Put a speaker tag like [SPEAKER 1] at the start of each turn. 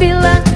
[SPEAKER 1] bilang